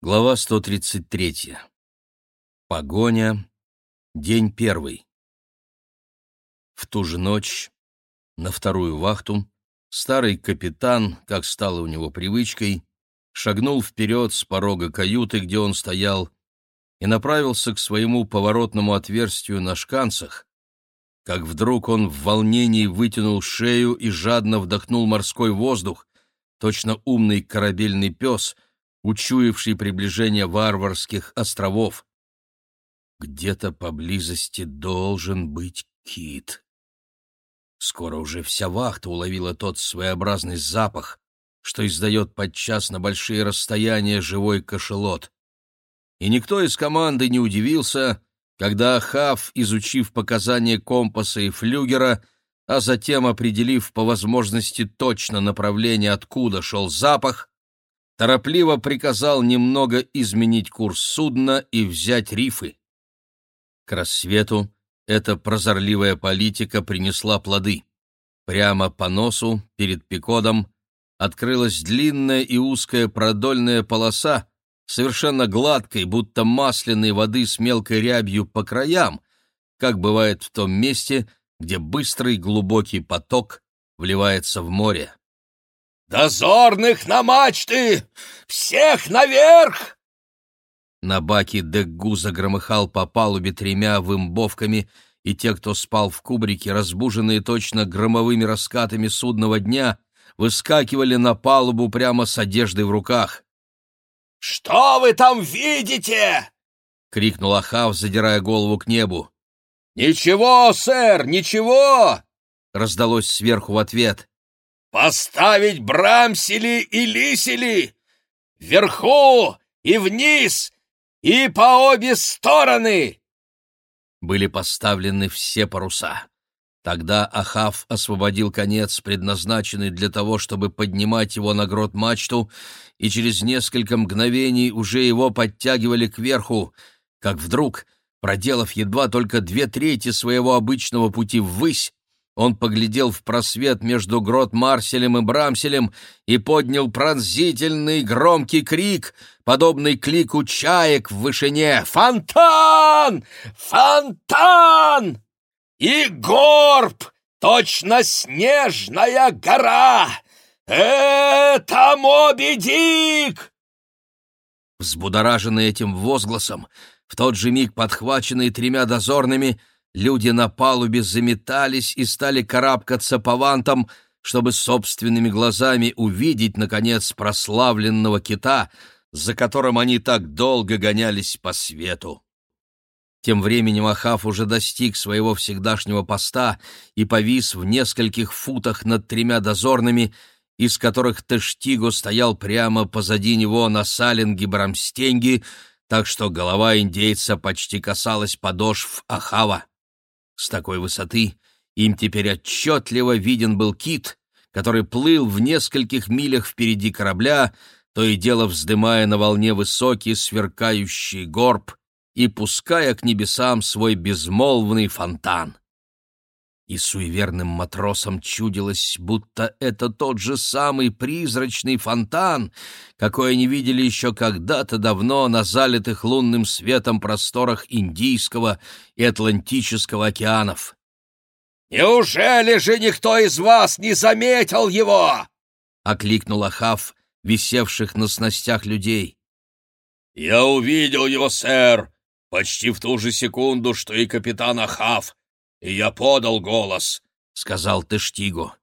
Глава 133. Погоня. День первый. В ту же ночь, на вторую вахту, старый капитан, как стало у него привычкой, шагнул вперед с порога каюты, где он стоял, и направился к своему поворотному отверстию на шканцах, как вдруг он в волнении вытянул шею и жадно вдохнул морской воздух, точно умный корабельный пес — учуявший приближение варварских островов. Где-то поблизости должен быть кит. Скоро уже вся вахта уловила тот своеобразный запах, что издает подчас на большие расстояния живой кошелот. И никто из команды не удивился, когда Хав, изучив показания компаса и флюгера, а затем определив по возможности точно направление, откуда шел запах, торопливо приказал немного изменить курс судна и взять рифы. К рассвету эта прозорливая политика принесла плоды. Прямо по носу, перед Пикодом, открылась длинная и узкая продольная полоса, совершенно гладкой, будто масляной воды с мелкой рябью по краям, как бывает в том месте, где быстрый глубокий поток вливается в море. «Дозорных на мачты! Всех наверх!» На баке Деггу загромыхал по палубе тремя вымбовками, и те, кто спал в кубрике, разбуженные точно громовыми раскатами судного дня, выскакивали на палубу прямо с одеждой в руках. «Что вы там видите?» — крикнул Ахав, задирая голову к небу. «Ничего, сэр, ничего!» — раздалось сверху в ответ. Поставить брамсели и лисели! Вверху и вниз, и по обе стороны!» Были поставлены все паруса. Тогда Ахав освободил конец, предназначенный для того, чтобы поднимать его на грот мачту, и через несколько мгновений уже его подтягивали кверху, как вдруг, проделав едва только две трети своего обычного пути ввысь, он поглядел в просвет между грот Марселем и Брамселем и поднял пронзительный громкий крик, подобный клику чаек в вышине. «Фонтан! Фонтан! И горб! Точно снежная гора! Это Моби Дик!» Взбудораженный этим возгласом, в тот же миг подхваченный тремя дозорными, Люди на палубе заметались и стали карабкаться по вантам, чтобы собственными глазами увидеть, наконец, прославленного кита, за которым они так долго гонялись по свету. Тем временем Ахав уже достиг своего всегдашнего поста и повис в нескольких футах над тремя дозорными, из которых Тештиго стоял прямо позади него на салинге Брамстенги, так что голова индейца почти касалась подошв Ахава. С такой высоты им теперь отчетливо виден был кит, который плыл в нескольких милях впереди корабля, то и дело вздымая на волне высокий сверкающий горб и пуская к небесам свой безмолвный фонтан. И суеверным матросам чудилось, будто это тот же самый призрачный фонтан, какой они видели еще когда-то давно на залитых лунным светом просторах Индийского и Атлантического океанов. «Неужели же никто из вас не заметил его?» — окликнул Ахав, висевших на снастях людей. «Я увидел его, сэр, почти в ту же секунду, что и капитан Ахав, и я подал голос», — сказал Тештиго.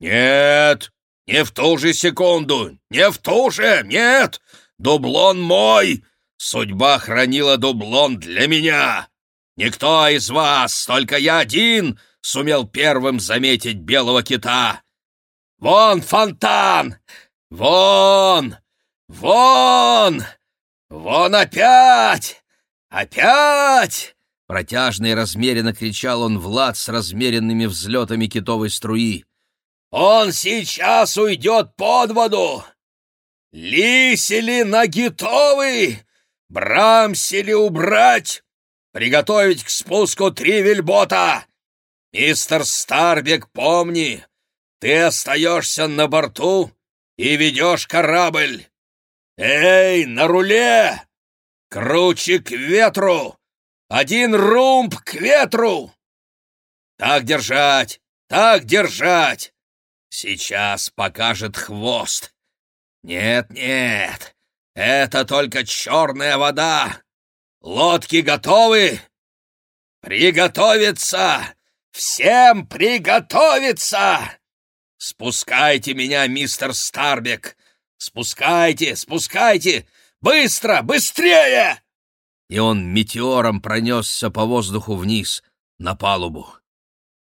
«Нет, не в ту же секунду, не в ту же, нет! Дублон мой! Судьба хранила дублон для меня! Никто из вас, только я один, сумел первым заметить белого кита! Вон фонтан! Вон! Вон! Вон опять! Опять! Протяжно и размеренно кричал он Влад с размеренными взлетами китовой струи. «Он сейчас уйдет под воду! Лисели на гитовы! Брамсели убрать! Приготовить к спуску три вельбота! Мистер Старбек, помни, ты остаешься на борту и ведешь корабль! Эй, на руле! Круче к ветру! Один румб к ветру! Так держать! Так держать! Сейчас покажет хвост. Нет, нет, это только черная вода. Лодки готовы? Приготовиться! Всем приготовиться! Спускайте меня, мистер Старбек! Спускайте, спускайте! Быстро, быстрее!» И он метеором пронесся по воздуху вниз, на палубу.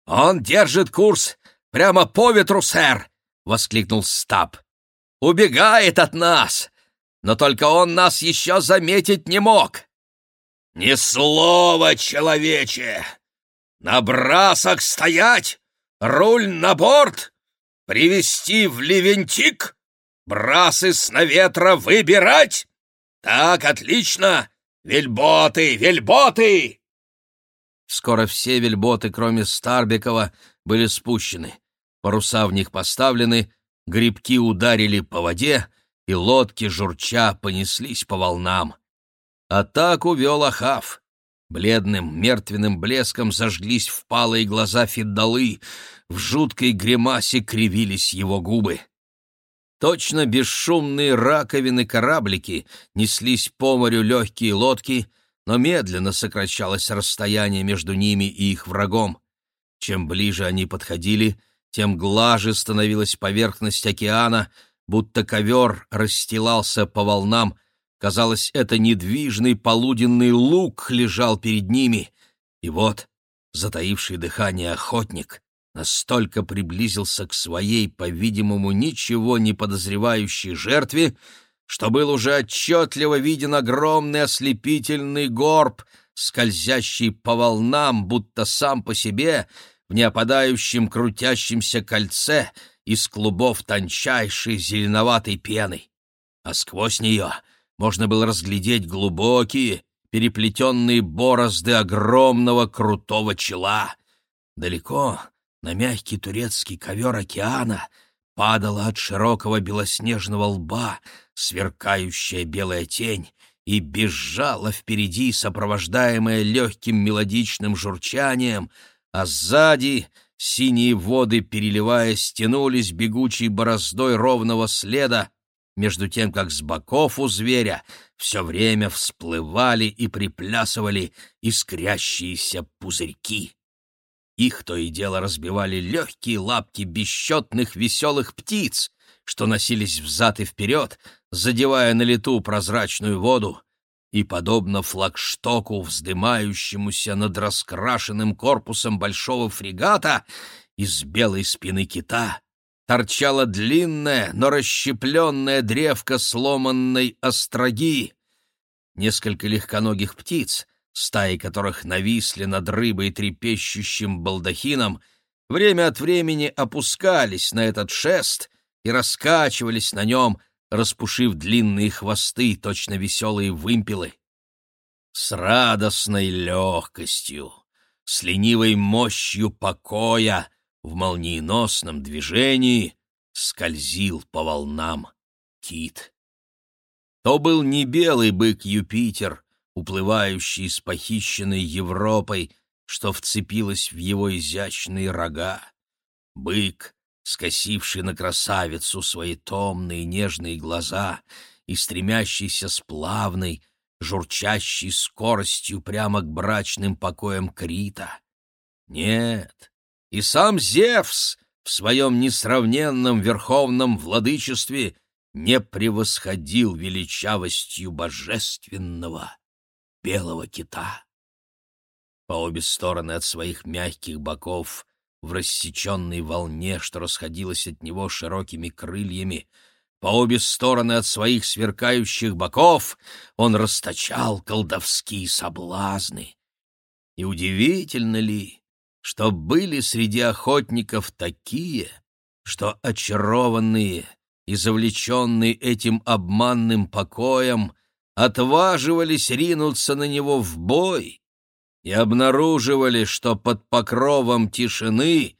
«Он держит курс прямо по ветру, сэр!» — воскликнул Стаб. «Убегает от нас! Но только он нас еще заметить не мог!» «Ни слова, человече! На брасах стоять! Руль на борт! Привести в Левентик! Брасы с наветра выбирать! Так, отлично! Вельботы, вельботы!» Скоро все вельботы, кроме Старбекова, были спущены. Паруса в них поставлены, грибки ударили по воде, и лодки, журча, понеслись по волнам. Атаку вел Ахав. Бледным, мертвенным блеском зажглись впалые глаза Фиддалы, в жуткой гримасе кривились его губы. Точно бесшумные раковины-кораблики неслись по морю легкие лодки, но медленно сокращалось расстояние между ними и их врагом. Чем ближе они подходили, тем глаже становилась поверхность океана, будто ковер расстилался по волнам — Казалось, это недвижный полуденный луг лежал перед ними. И вот, затаивший дыхание охотник, настолько приблизился к своей, по-видимому, ничего не подозревающей жертве, что был уже отчетливо виден огромный ослепительный горб, скользящий по волнам, будто сам по себе, в неопадающем крутящемся кольце из клубов тончайшей зеленоватой пены. А сквозь нее — можно было разглядеть глубокие, переплетенные борозды огромного крутого чела. Далеко, на мягкий турецкий ковер океана, падала от широкого белоснежного лба сверкающая белая тень и бежала впереди, сопровождаемая легким мелодичным журчанием, а сзади синие воды, переливаясь, тянулись бегучей бороздой ровного следа, между тем как с боков у зверя все время всплывали и приплясывали искрящиеся пузырьки. Их то и дело разбивали легкие лапки бесчетных веселых птиц, что носились взад и вперед, задевая на лету прозрачную воду, и, подобно флагштоку, вздымающемуся над раскрашенным корпусом большого фрегата, из белой спины кита торчала длинная, но расщепленная древка сломанной остроги. Несколько легконогих птиц, стаи которых нависли над рыбой трепещущим балдахином, время от времени опускались на этот шест и раскачивались на нем, распушив длинные хвосты, точно веселые вымпелы. С радостной легкостью, с ленивой мощью покоя в молниеносном движении скользил по волнам кит. То был не белый бык Юпитер, уплывающий с похищенной Европой, что вцепилась в его изящные рога. Бык, скосивший на красавицу свои томные нежные глаза и стремящийся с плавной, журчащей скоростью прямо к брачным покоям Крита. Нет, и сам Зевс в своем несравненном верховном владычестве не превосходил величавостью божественного белого кита. По обе стороны от своих мягких боков, в рассеченной волне, что расходилась от него широкими крыльями, по обе стороны от своих сверкающих боков он расточал колдовские соблазны. И удивительно ли, что были среди охотников такие, что очарованные и завлеченные этим обманным покоем отваживались ринуться на него в бой и обнаруживали, что под покровом тишины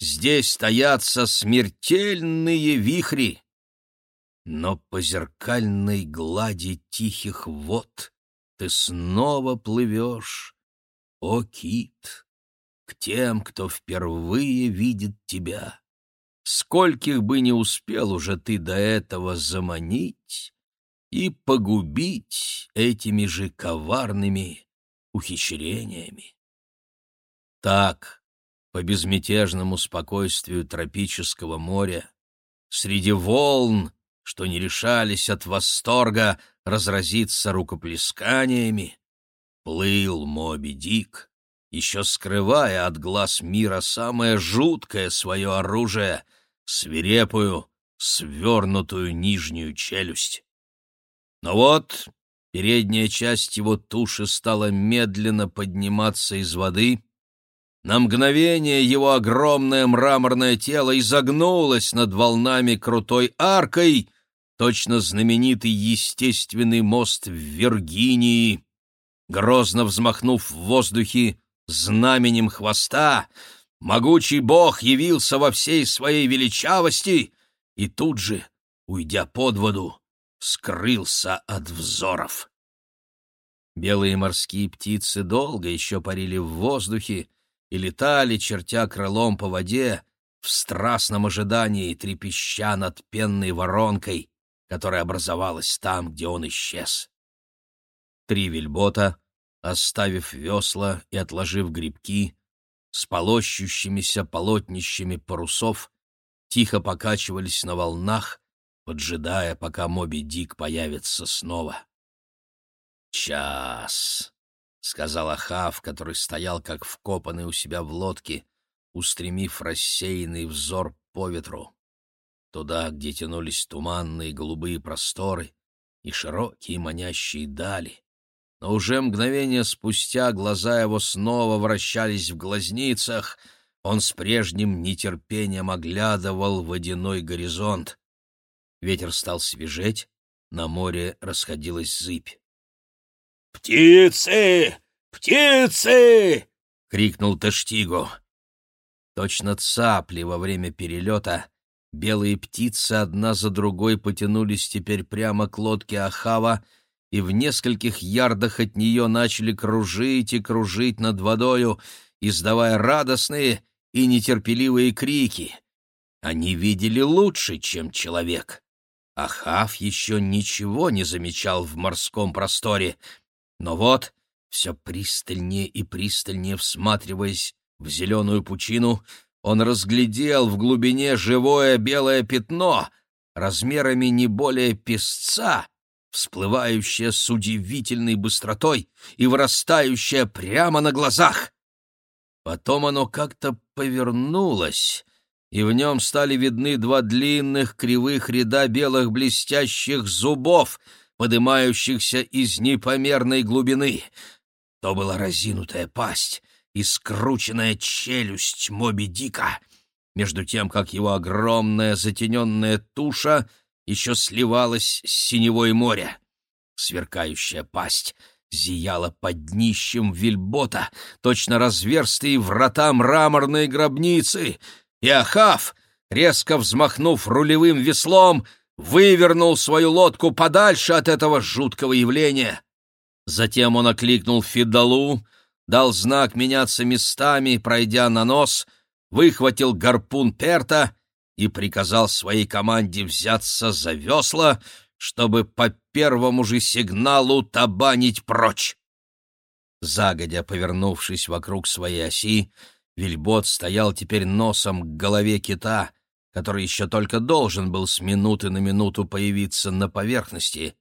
здесь стоятся смертельные вихри. но по зеркальной глади тихих вод ты снова плывешь, о кит, к тем, кто впервые видит тебя. Скольких бы не успел уже ты до этого заманить и погубить этими же коварными ухищрениями. Так, по безмятежному спокойствию тропического моря, среди волн, что не решались от восторга разразиться рукоплесканиями, плыл Моби Дик, еще скрывая от глаз мира самое жуткое свое оружие — свирепую, свернутую нижнюю челюсть. Но вот передняя часть его туши стала медленно подниматься из воды. На мгновение его огромное мраморное тело изогнулось над волнами крутой аркой, точно знаменитый естественный мост в Виргинии. Грозно взмахнув в воздухе знаменем хвоста, могучий бог явился во всей своей величавости и тут же, уйдя под воду, скрылся от взоров. Белые морские птицы долго еще парили в воздухе и летали, чертя крылом по воде, в страстном ожидании трепеща над пенной воронкой, которая образовалась там, где он исчез. Три вельбота, оставив весла и отложив грибки, с полощущимися полотнищами парусов, тихо покачивались на волнах, поджидая, пока Моби Дик появится снова. «Час», — сказал Ахав, который стоял как вкопанный у себя в лодке, устремив рассеянный взор по ветру. Туда, где тянулись туманные голубые просторы и широкие манящие дали. Но уже мгновение спустя глаза его снова вращались в глазницах, он с прежним нетерпением оглядывал водяной горизонт. Ветер стал свежеть, на море расходилась зыбь. «Птицы! Птицы!» — крикнул Таштиго. Точно цапли во время перелета белые птицы одна за другой потянулись теперь прямо к лодке Ахава и в нескольких ярдах от нее начали кружить и кружить над водою, издавая радостные и нетерпеливые крики. Они видели лучше, чем человек. Ахав еще ничего не замечал в морском просторе, но вот, все пристальнее и пристальнее всматриваясь в зеленую пучину, он разглядел в глубине живое белое пятно, размерами не более песца, всплывающее с удивительной быстротой и вырастающее прямо на глазах. Потом оно как-то повернулось, и в нем стали видны два длинных кривых ряда белых блестящих зубов, подымающихся из непомерной глубины. То была разинутая пасть и скрученная челюсть Моби Дика, между тем, как его огромная затененная туша еще сливалась с синевой моря. Сверкающая пасть зияла под днищем вельбота, точно разверстые врата мраморной гробницы — и Ахав, резко взмахнув рулевым веслом, вывернул свою лодку подальше от этого жуткого явления. Затем он окликнул Фидалу, дал знак меняться местами, пройдя на нос, выхватил гарпун Перта и приказал своей команде взяться за весла, чтобы по первому же сигналу табанить прочь. Загодя повернувшись вокруг своей оси, Вильбот стоял теперь носом к голове кита, который еще только должен был с минуты на минуту появиться на поверхности.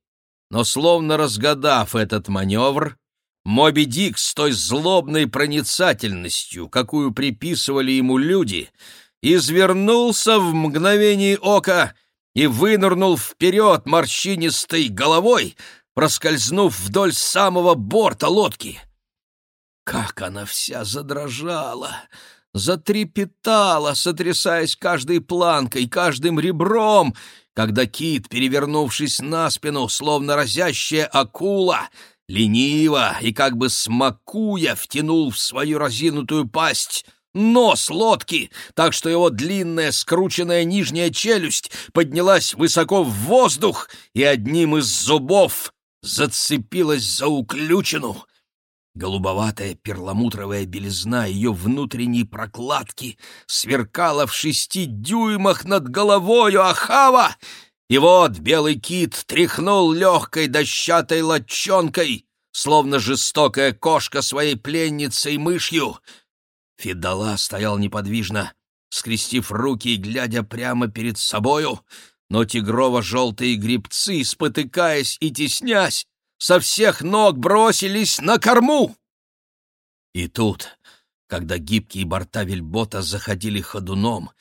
Но словно разгадав этот маневр, Моби Дик с той злобной проницательностью, какую приписывали ему люди, извернулся в мгновение ока и вынырнул вперед морщинистой головой, проскользнув вдоль самого борта лодки. Как она вся задрожала, затрепетала, сотрясаясь каждой планкой, каждым ребром, когда кит, перевернувшись на спину, словно разящая акула, лениво и как бы смакуя втянул в свою разинутую пасть нос лодки, так что его длинная скрученная нижняя челюсть поднялась высоко в воздух и одним из зубов зацепилась за уключину. Голубоватая перламутровая белизна ее внутренней прокладки сверкала в шести дюймах над головою Ахава, и вот белый кит тряхнул легкой дощатой лочонкой, словно жестокая кошка своей пленницей мышью. Фидала стоял неподвижно, скрестив руки и глядя прямо перед собою, но тигрово-желтые грибцы, спотыкаясь и теснясь, со всех ног бросились на корму. И тут, когда гибкие борта вельбота заходили ходуном,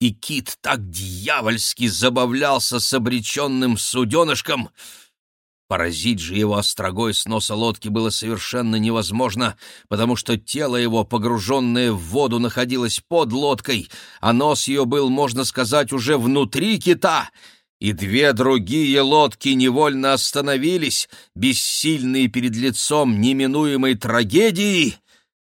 и кит так дьявольски забавлялся с обреченным суденышком, Поразить же его острогой с носа лодки было совершенно невозможно, потому что тело его, погруженное в воду, находилось под лодкой, а нос ее был, можно сказать, уже внутри кита — и две другие лодки невольно остановились, бессильные перед лицом неминуемой трагедии,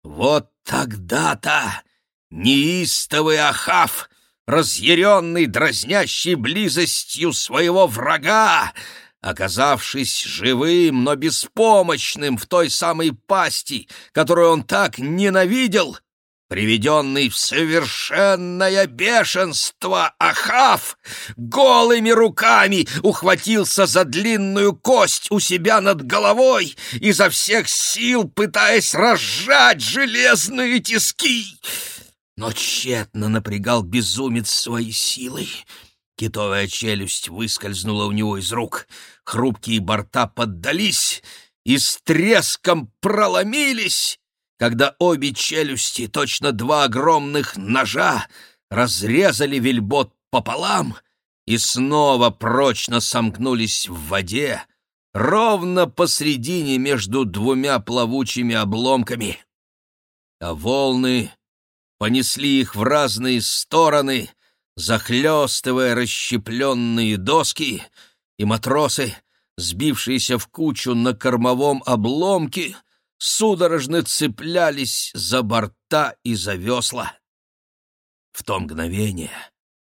вот тогда-то неистовый Ахав, разъяренный дразнящей близостью своего врага, оказавшись живым, но беспомощным в той самой пасти, которую он так ненавидел, Приведенный в совершенное бешенство Ахав голыми руками ухватился за длинную кость у себя над головой, изо всех сил пытаясь разжать железные тиски. Но тщетно напрягал безумец свои силы. Китовая челюсть выскользнула у него из рук, хрупкие борта поддались и с треском проломились, когда обе челюсти, точно два огромных ножа, разрезали вельбот пополам и снова прочно сомкнулись в воде, ровно посредине между двумя плавучими обломками. А волны понесли их в разные стороны, захлестывая расщепленные доски, и матросы, сбившиеся в кучу на кормовом обломке, — судорожно цеплялись за борта и за весла. В то мгновение,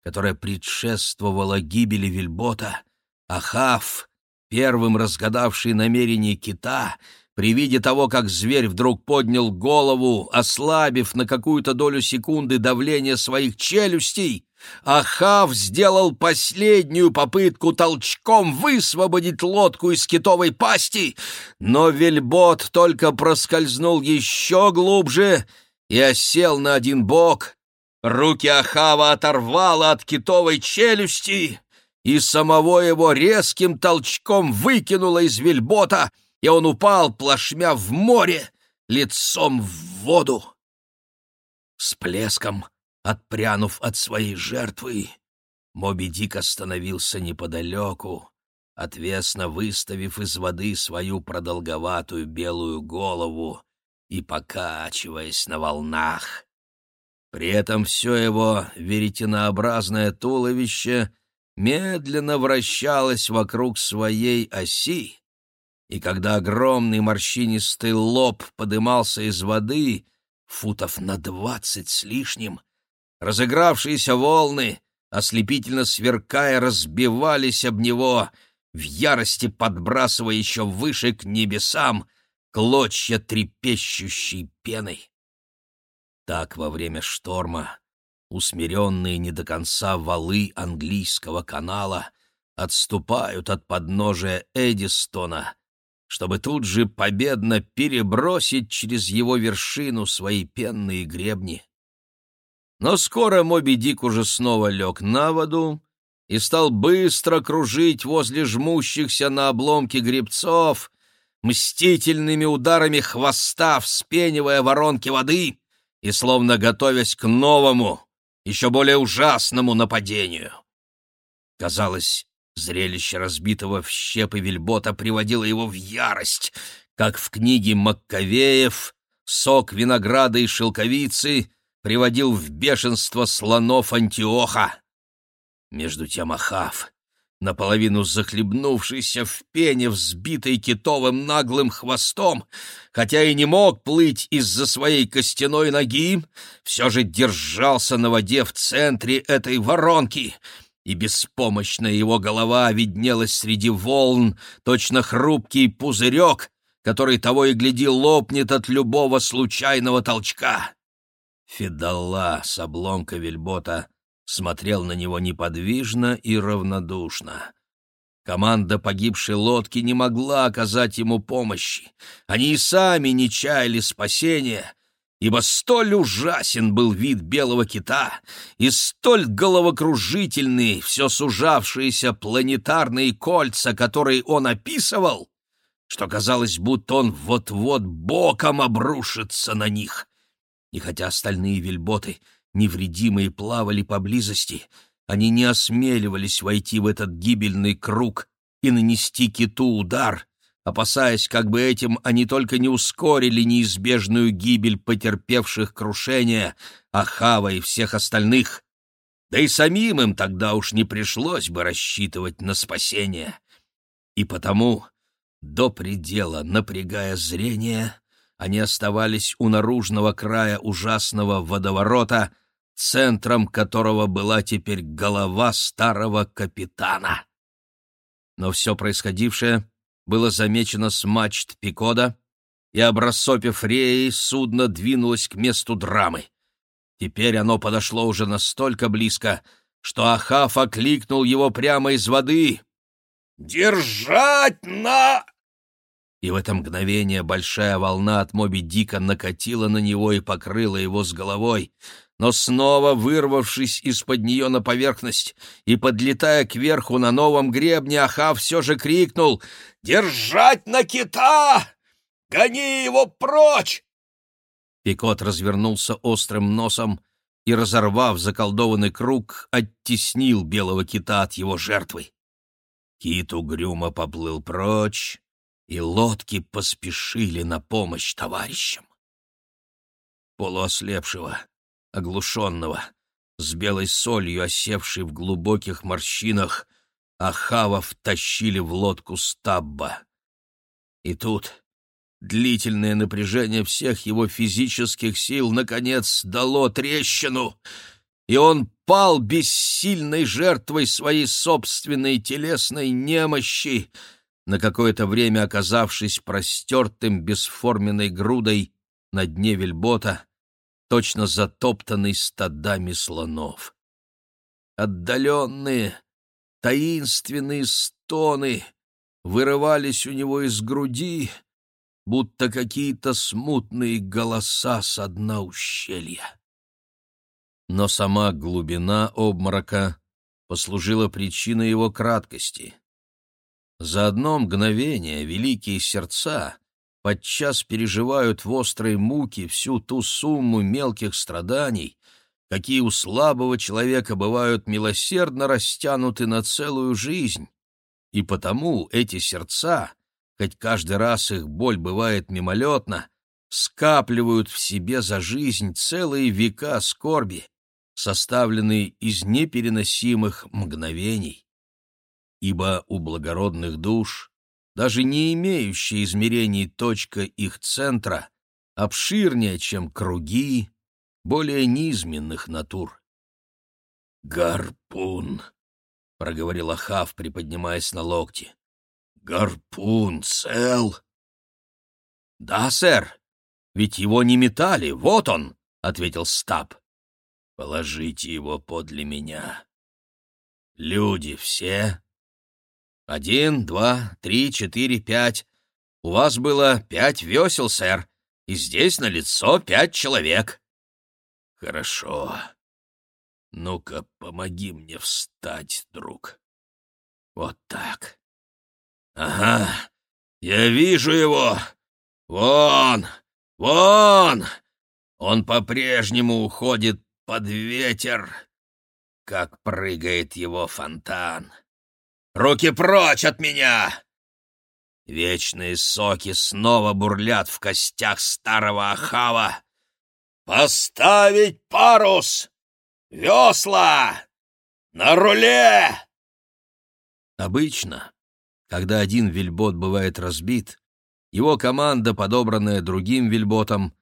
которое предшествовало гибели Вильбота, Ахав, первым разгадавший намерение кита, при виде того, как зверь вдруг поднял голову, ослабив на какую-то долю секунды давление своих челюстей, Ахав сделал последнюю попытку толчком высвободить лодку из китовой пасти, но вельбот только проскользнул еще глубже и осел на один бок. Руки Ахава оторвало от китовой челюсти, и самого его резким толчком выкинуло из вельбота, и он упал плашмя в море, лицом в воду. С плеском — Отпрянув от своей жертвы, Моби Дик остановился неподалеку, отвесно выставив из воды свою продолговатую белую голову и покачиваясь на волнах. При этом все его веретенообразное туловище медленно вращалось вокруг своей оси, и когда огромный морщинистый лоб подымался из воды, футов на двадцать с лишним, Разыгравшиеся волны, ослепительно сверкая, разбивались об него, в ярости подбрасывая еще выше к небесам клочья трепещущей пеной. Так во время шторма усмиренные не до конца валы английского канала отступают от подножия Эдистона, чтобы тут же победно перебросить через его вершину свои пенные гребни. Но скоро Моби Дик уже снова лег на воду и стал быстро кружить возле жмущихся на обломке грибцов, мстительными ударами хвоста вспенивая воронки воды и словно готовясь к новому, еще более ужасному нападению. Казалось, зрелище разбитого в щепы вельбота приводило его в ярость, как в книге Маккавеев «Сок винограда и шелковицы» приводил в бешенство слонов Антиоха. Между тем Ахав, наполовину захлебнувшийся в пене, взбитый китовым наглым хвостом, хотя и не мог плыть из-за своей костяной ноги, все же держался на воде в центре этой воронки, и беспомощная его голова виднелась среди волн, точно хрупкий пузырек, который того и гляди лопнет от любого случайного толчка. Федалла с обломка вельбота смотрел на него неподвижно и равнодушно. Команда погибшей лодки не могла оказать ему помощи. Они и сами не чаяли спасения, ибо столь ужасен был вид белого кита и столь головокружительные все сужавшиеся планетарные кольца, которые он описывал, что казалось, будто он вот-вот боком обрушится на них. И хотя остальные вельботы — невредимые плавали поблизости, они не осмеливались войти в этот гибельный круг и нанести киту удар, опасаясь, как бы этим они только не ускорили неизбежную гибель потерпевших крушение Ахава и всех остальных. Да и самим им тогда уж не пришлось бы рассчитывать на спасение. И потому, до предела напрягая зрение, они оставались у наружного края ужасного водоворота, центром которого была теперь голова старого капитана. Но все происходившее было замечено с мачт Пикода, и, обрассопив реи, судно двинулось к месту драмы. Теперь оно подошло уже настолько близко, что Ахав окликнул его прямо из воды. «Держать на...» И в это мгновение большая волна от Моби Дика накатила на него и покрыла его с головой. Но снова вырвавшись из-под нее на поверхность и подлетая кверху на новом гребне, Ахав все же крикнул «Держать на кита! Гони его прочь!» Пикот развернулся острым носом и, разорвав заколдованный круг, оттеснил белого кита от его жертвы. Кит угрюмо поплыл прочь, и лодки поспешили на помощь товарищам. Полуослепшего, оглушенного, с белой солью, осевшей в глубоких морщинах, Ахава втащили в лодку стабба. И тут длительное напряжение всех его физических сил наконец дало трещину, и он пал бессильной жертвой своей собственной телесной немощи, на какое-то время оказавшись простертым бесформенной грудой на дне вельбота, точно затоптанный стадами слонов. Отдаленные, таинственные стоны вырывались у него из груди, будто какие-то смутные голоса со дна ущелья. Но сама глубина обморока послужила причиной его краткости. За одно мгновение великие сердца подчас переживают в острой муке всю ту сумму мелких страданий, какие у слабого человека бывают милосердно растянуты на целую жизнь. И потому эти сердца, хоть каждый раз их боль бывает мимолетна, скапливают в себе за жизнь целые века скорби, составленные из непереносимых мгновений ибо у благородных душ, даже не имеющая измерений точка их центра, обширнее, чем круги более низменных натур. «Гарпун!» — проговорил Ахав, приподнимаясь на локти. «Гарпун цел?» «Да, сэр, ведь его не метали, вот он!» — ответил Стаб. «Положите его подле меня. Люди все один, два, три, четыре, пять. У вас было пять весел, сэр, и здесь на лицо пять человек. Хорошо. Ну-ка, помоги мне встать, друг. Вот так. Ага, я вижу его. Вон, вон. Он по-прежнему уходит под ветер, как прыгает его фонтан. Руки прочь от меня!» Вечные соки снова бурлят в костях старого Ахава. «Поставить парус! Весла! На руле!» Обычно, когда один вельбот бывает разбит, его команда, подобранная другим вельботом,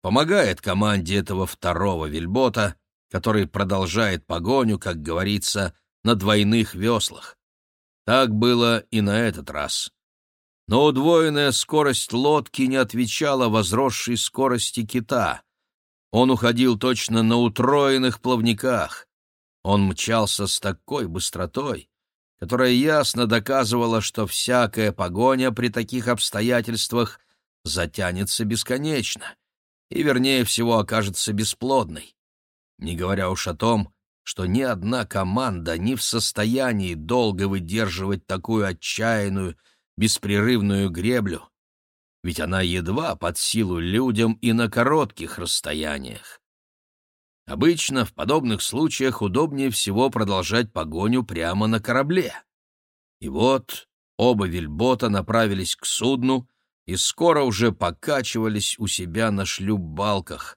помогает команде этого второго вельбота, который продолжает погоню, как говорится, на двойных веслах. Так было и на этот раз. Но удвоенная скорость лодки не отвечала возросшей скорости кита. Он уходил точно на утроенных плавниках. Он мчался с такой быстротой, которая ясно доказывала, что всякая погоня при таких обстоятельствах затянется бесконечно и, вернее всего, окажется бесплодной. Не говоря уж о том, что ни одна команда не в состоянии долго выдерживать такую отчаянную, беспрерывную греблю, ведь она едва под силу людям и на коротких расстояниях. Обычно в подобных случаях удобнее всего продолжать погоню прямо на корабле. И вот оба вельбота направились к судну и скоро уже покачивались у себя на шлюп-балках.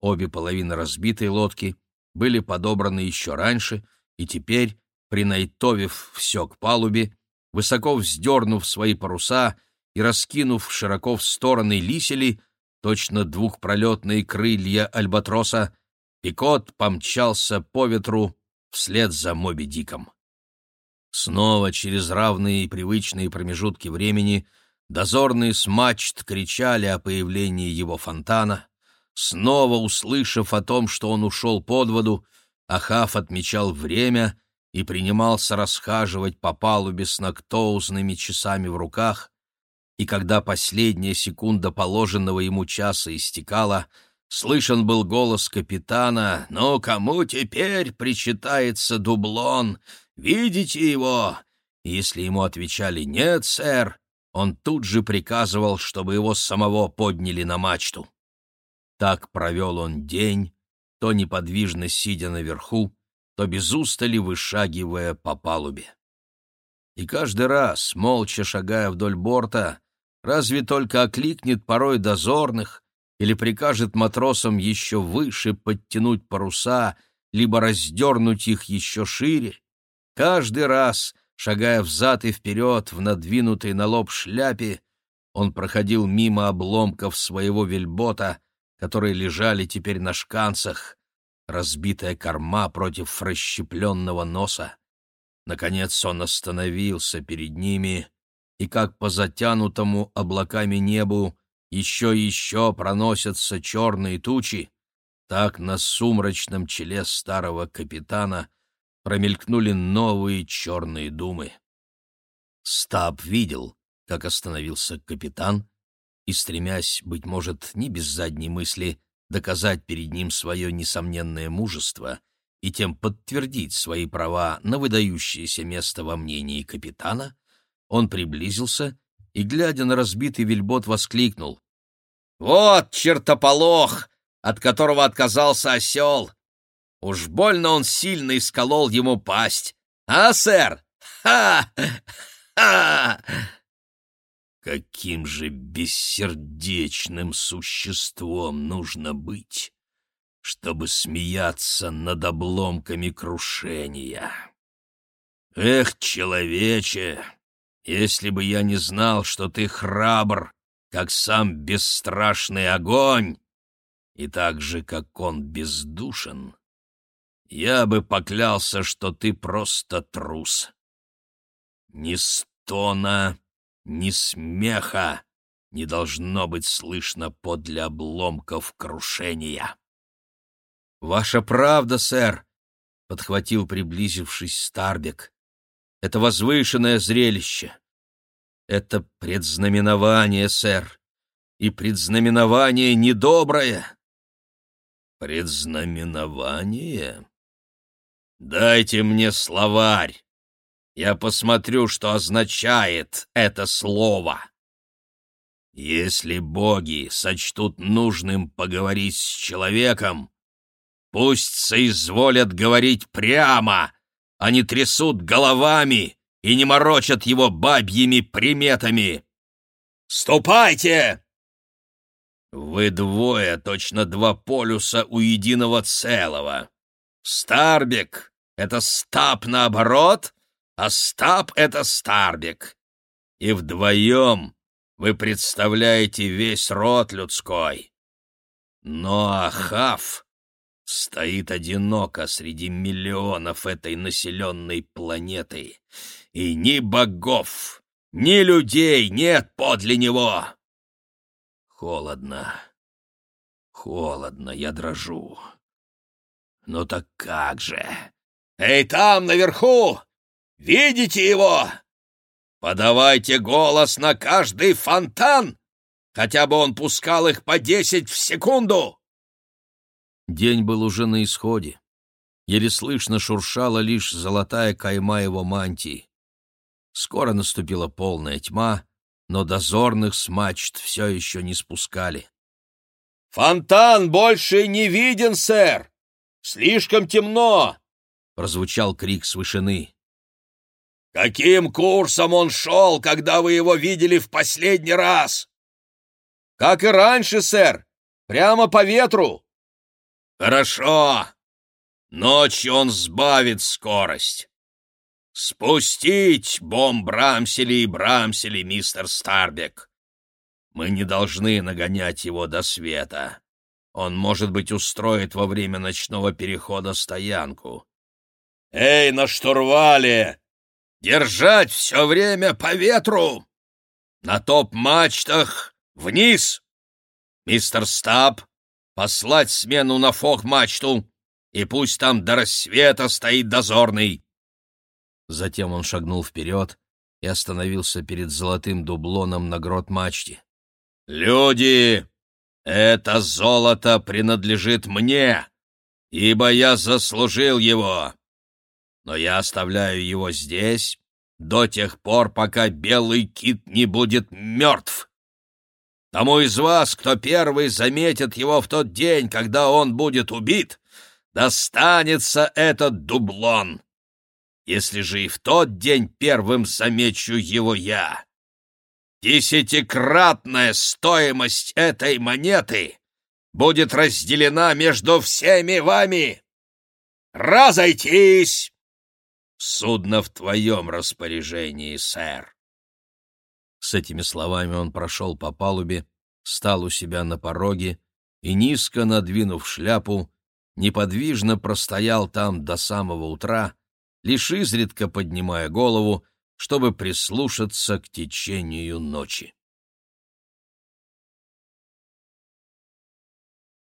Обе половины разбитой лодки были подобраны еще раньше, и теперь, принайтовив все к палубе, высоко вздернув свои паруса и раскинув широко в стороны лисели, точно двухпролетные крылья альбатроса, Пикот помчался по ветру вслед за Моби Диком. Снова через равные и привычные промежутки времени дозорные с мачт кричали о появлении его фонтана. Снова услышав о том, что он ушел под воду, Ахав отмечал время и принимался расхаживать по палубе с нактоузными часами в руках, и когда последняя секунда положенного ему часа истекала — Слышен был голос капитана «Ну, кому теперь причитается дублон? Видите его?» Если ему отвечали «Нет, сэр», он тут же приказывал, чтобы его самого подняли на мачту. Так провел он день, то неподвижно сидя наверху, то без устали вышагивая по палубе. И каждый раз, молча шагая вдоль борта, разве только окликнет порой дозорных, или прикажет матросам еще выше подтянуть паруса, либо раздернуть их еще шире, каждый раз, шагая взад и вперед в надвинутой на лоб шляпе, он проходил мимо обломков своего вельбота, которые лежали теперь на шканцах, разбитая корма против расщепленного носа. Наконец он остановился перед ними, и как по затянутому облаками небу еще и еще проносятся черные тучи, так на сумрачном челе старого капитана промелькнули новые черные думы. Стаб видел, как остановился капитан, и, стремясь, быть может, не без задней мысли, доказать перед ним свое несомненное мужество и тем подтвердить свои права на выдающееся место во мнении капитана, он приблизился и, глядя на разбитый вельбот, воскликнул. «Вот чертополох, от которого отказался осел! Уж больно он сильно исколол ему пасть! А, сэр? Ха! Ха!» Каким же бессердечным существом нужно быть, чтобы смеяться над обломками крушения? Эх, человече, если бы я не знал, что ты храбр, как сам бесстрашный огонь, и так же, как он бездушен, я бы поклялся, что ты просто трус. Ни стона, ни смеха не должно быть слышно подле обломков крушения. — Ваша правда, сэр, — подхватил приблизившись Старбек. — Это возвышенное зрелище. Это предзнаменование, сэр, и предзнаменование недоброе. Предзнаменование? Дайте мне словарь. Я посмотрю, что означает это слово. Если боги сочтут нужным поговорить с человеком, пусть соизволят говорить прямо, а не трясут головами и не морочат его бабьими приметами. «Ступайте!» Вы двое, точно два полюса у единого целого. Старбек — это стап наоборот, Остап — это Старбек. И вдвоем вы представляете весь род людской. Но Ахав стоит одиноко среди миллионов этой населенной планеты, и ни богов, ни людей нет подле него. Холодно, холодно, я дрожу. Ну так как же? Эй, там, наверху! Видите его? Подавайте голос на каждый фонтан, хотя бы он пускал их по десять в секунду. День был уже на исходе. Еле слышно шуршала лишь золотая кайма его мантии. Скоро наступила полная тьма, но дозорных с мачт все еще не спускали. «Фонтан больше не виден, сэр! Слишком темно!» — прозвучал крик с вышины. «Каким курсом он шел, когда вы его видели в последний раз?» «Как и раньше, сэр, прямо по ветру». «Хорошо. Ночью он сбавит скорость. «Спустить бомб Брамсели и Брамсели, мистер Старбек! Мы не должны нагонять его до света. Он, может быть, устроит во время ночного перехода стоянку. Эй, на штурвале! Держать все время по ветру! На топ-мачтах вниз! Мистер Стаб, послать смену на фок-мачту, и пусть там до рассвета стоит дозорный. Затем он шагнул вперед и остановился перед золотым дублоном на грот-мачте. «Люди, это золото принадлежит мне, ибо я заслужил его. Но я оставляю его здесь до тех пор, пока белый кит не будет мертв. Тому из вас, кто первый заметит его в тот день, когда он будет убит, достанется этот дублон если же и в тот день первым замечу его я. Десятикратная стоимость этой монеты будет разделена между всеми вами. Разойтись! Судно в твоем распоряжении, сэр. С этими словами он прошел по палубе, стал у себя на пороге и, низко надвинув шляпу, неподвижно простоял там до самого утра, лишь изредка поднимая голову, чтобы прислушаться к течению ночи.